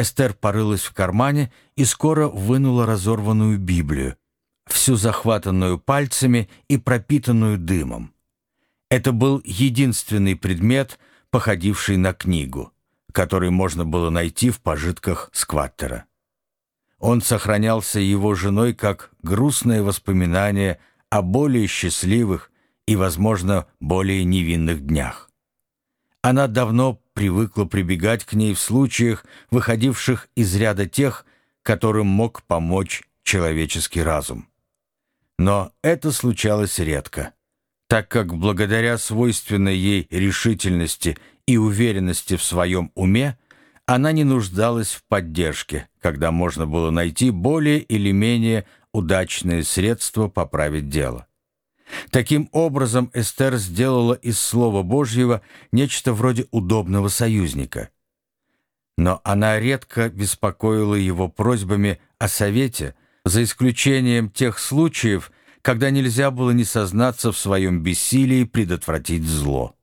Эстер порылась в кармане и скоро вынула разорванную Библию, всю захватанную пальцами и пропитанную дымом. Это был единственный предмет, походивший на книгу, который можно было найти в пожитках скваттера. Он сохранялся его женой как грустное воспоминание о более счастливых и, возможно, более невинных днях. Она давно привыкла прибегать к ней в случаях, выходивших из ряда тех, которым мог помочь человеческий разум. Но это случалось редко, так как благодаря свойственной ей решительности и уверенности в своем уме она не нуждалась в поддержке, когда можно было найти более или менее удачные средства поправить дело. Таким образом, Эстер сделала из Слова Божьего нечто вроде удобного союзника. Но она редко беспокоила его просьбами о совете, за исключением тех случаев, когда нельзя было не сознаться в своем бессилии предотвратить зло.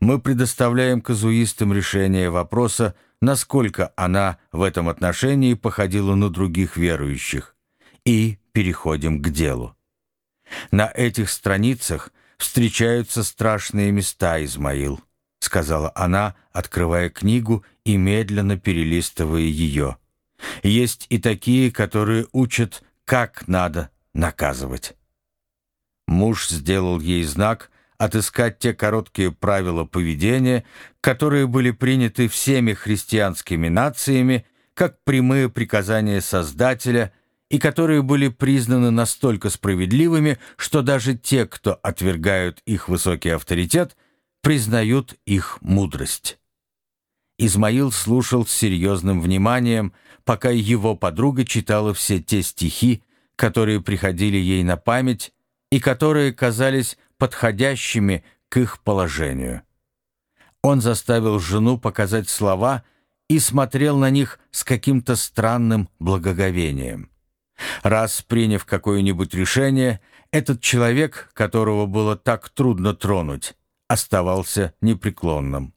Мы предоставляем казуистам решение вопроса, насколько она в этом отношении походила на других верующих, и переходим к делу. На этих страницах встречаются страшные места, Измаил, сказала она, открывая книгу и медленно перелистывая ее. Есть и такие, которые учат, как надо наказывать. Муж сделал ей знак отыскать те короткие правила поведения, которые были приняты всеми христианскими нациями как прямые приказания Создателя и которые были признаны настолько справедливыми, что даже те, кто отвергают их высокий авторитет, признают их мудрость. Измаил слушал с серьезным вниманием, пока его подруга читала все те стихи, которые приходили ей на память и которые казались подходящими к их положению. Он заставил жену показать слова и смотрел на них с каким-то странным благоговением. Раз приняв какое-нибудь решение, этот человек, которого было так трудно тронуть, оставался непреклонным.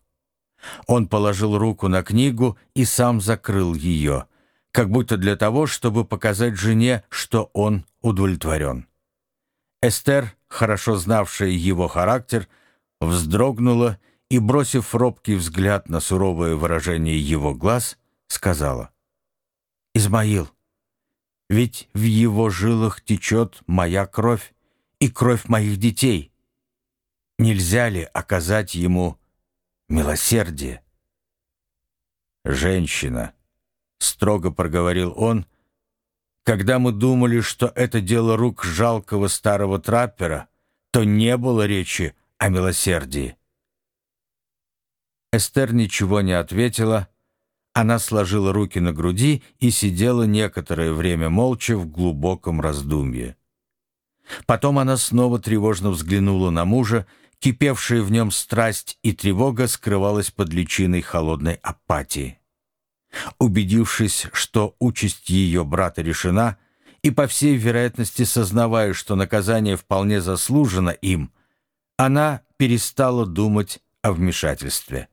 Он положил руку на книгу и сам закрыл ее, как будто для того, чтобы показать жене, что он удовлетворен. Эстер, хорошо знавшая его характер, вздрогнула и, бросив робкий взгляд на суровое выражение его глаз, сказала, «Измаил, ведь в его жилах течет моя кровь и кровь моих детей. Нельзя ли оказать ему милосердие? «Женщина», — строго проговорил он, «когда мы думали, что это дело рук жалкого старого траппера, то не было речи о милосердии». Эстер ничего не ответила, она сложила руки на груди и сидела некоторое время молча в глубоком раздумье. Потом она снова тревожно взглянула на мужа, кипевшая в нем страсть и тревога скрывалась под личиной холодной апатии. Убедившись, что участь ее брата решена, и, по всей вероятности, сознавая, что наказание вполне заслужено им, она перестала думать о вмешательстве.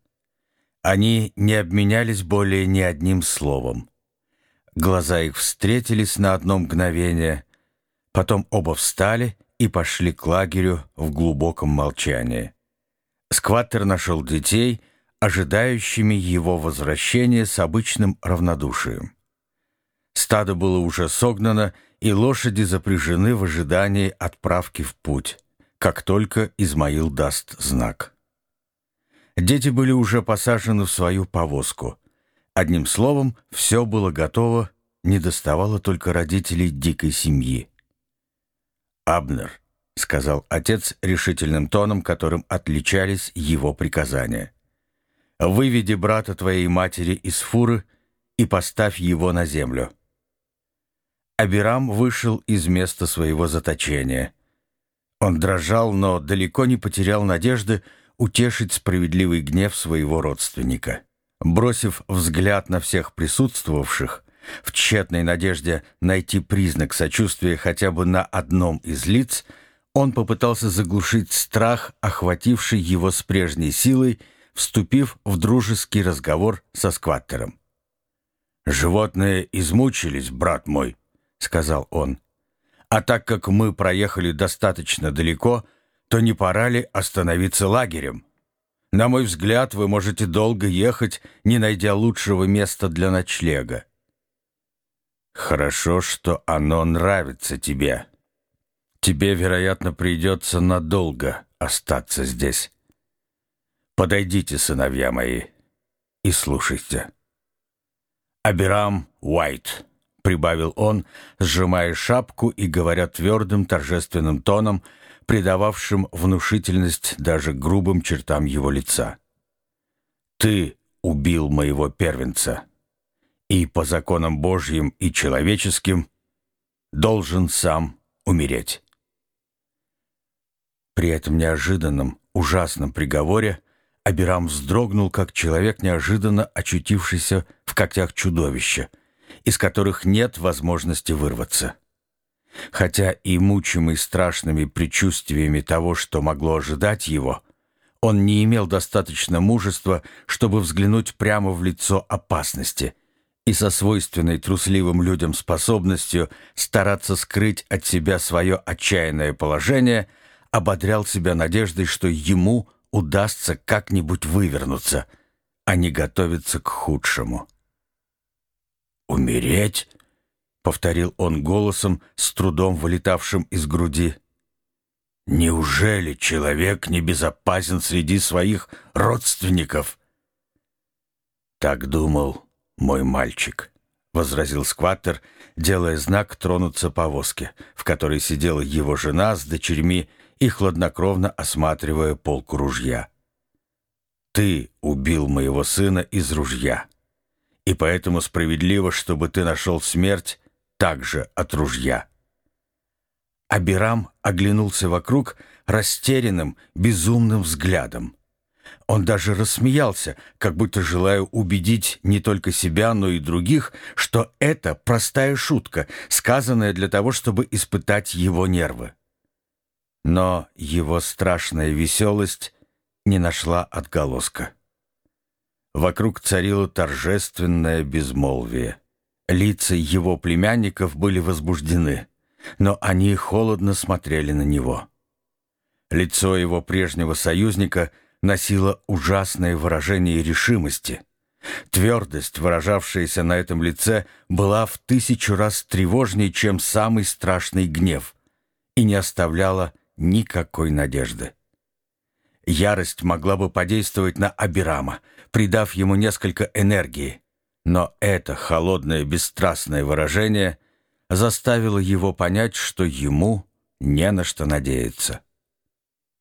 Они не обменялись более ни одним словом. Глаза их встретились на одно мгновение, потом оба встали и пошли к лагерю в глубоком молчании. Скваттер нашел детей, ожидающими его возвращения с обычным равнодушием. Стадо было уже согнано, и лошади запряжены в ожидании отправки в путь, как только Измаил даст знак. Дети были уже посажены в свою повозку. Одним словом, все было готово, не доставало только родителей дикой семьи. «Абнер», — сказал отец решительным тоном, которым отличались его приказания, «выведи брата твоей матери из фуры и поставь его на землю». Абирам вышел из места своего заточения. Он дрожал, но далеко не потерял надежды, утешить справедливый гнев своего родственника. Бросив взгляд на всех присутствовавших, в тщетной надежде найти признак сочувствия хотя бы на одном из лиц, он попытался заглушить страх, охвативший его с прежней силой, вступив в дружеский разговор со скваттером. «Животные измучились, брат мой», — сказал он. «А так как мы проехали достаточно далеко, то не пора ли остановиться лагерем? На мой взгляд, вы можете долго ехать, не найдя лучшего места для ночлега». «Хорошо, что оно нравится тебе. Тебе, вероятно, придется надолго остаться здесь. Подойдите, сыновья мои, и слушайте». «Абирам Уайт», — прибавил он, сжимая шапку и говоря твердым торжественным тоном, придававшим внушительность даже грубым чертам его лица. «Ты убил моего первенца, и по законам Божьим и человеческим должен сам умереть». При этом неожиданном, ужасном приговоре Абирам вздрогнул, как человек, неожиданно очутившийся в когтях чудовища, из которых нет возможности вырваться. Хотя и мучимый страшными предчувствиями того, что могло ожидать его, он не имел достаточно мужества, чтобы взглянуть прямо в лицо опасности и со свойственной трусливым людям способностью стараться скрыть от себя свое отчаянное положение, ободрял себя надеждой, что ему – удастся как-нибудь вывернуться, а не готовиться к худшему. «Умереть?» — повторил он голосом, с трудом вылетавшим из груди. «Неужели человек небезопасен среди своих родственников?» «Так думал мой мальчик», — возразил скваттер, делая знак тронуться повозке, в которой сидела его жена с дочерьми и хладнокровно осматривая полку ружья. «Ты убил моего сына из ружья, и поэтому справедливо, чтобы ты нашел смерть также от ружья». Абирам оглянулся вокруг растерянным, безумным взглядом. Он даже рассмеялся, как будто желая убедить не только себя, но и других, что это простая шутка, сказанная для того, чтобы испытать его нервы. Но его страшная веселость не нашла отголоска. Вокруг царило торжественное безмолвие. Лица его племянников были возбуждены, но они холодно смотрели на него. Лицо его прежнего союзника носило ужасное выражение решимости. Твердость, выражавшаяся на этом лице, была в тысячу раз тревожнее, чем самый страшный гнев, и не оставляла никакой надежды. Ярость могла бы подействовать на Абирама, придав ему несколько энергии, но это холодное бесстрастное выражение заставило его понять, что ему не на что надеяться.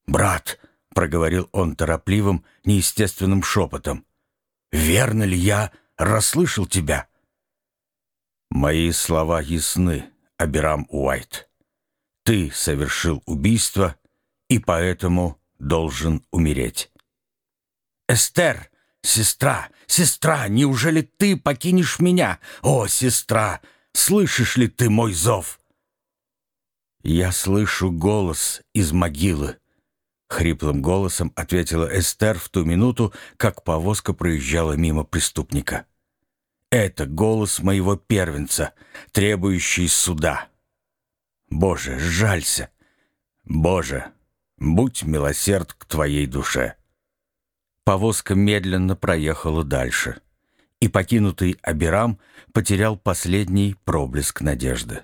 «Брат», — проговорил он торопливым, неестественным шепотом, «верно ли я расслышал тебя?» «Мои слова ясны, Абирам Уайт. Ты совершил убийство и поэтому должен умереть. «Эстер, сестра, сестра, неужели ты покинешь меня? О, сестра, слышишь ли ты мой зов?» «Я слышу голос из могилы», — хриплым голосом ответила Эстер в ту минуту, как повозка проезжала мимо преступника. «Это голос моего первенца, требующий суда». Боже, жалься! Боже, будь милосерд к твоей душе!» Повозка медленно проехала дальше, и покинутый Абирам потерял последний проблеск надежды.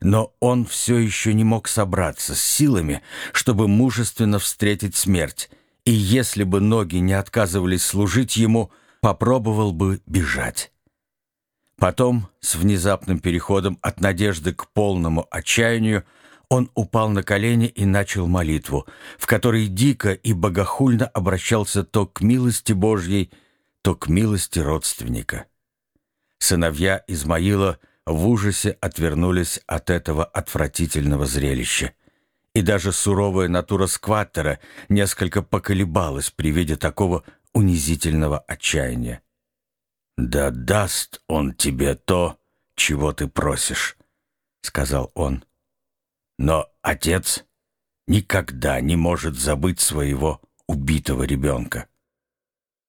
Но он все еще не мог собраться с силами, чтобы мужественно встретить смерть, и если бы ноги не отказывались служить ему, попробовал бы бежать. Потом, с внезапным переходом от надежды к полному отчаянию, он упал на колени и начал молитву, в которой дико и богохульно обращался то к милости Божьей, то к милости родственника. Сыновья Измаила в ужасе отвернулись от этого отвратительного зрелища. И даже суровая натура скваттера несколько поколебалась при виде такого унизительного отчаяния. «Да даст он тебе то, чего ты просишь», — сказал он. «Но отец никогда не может забыть своего убитого ребенка».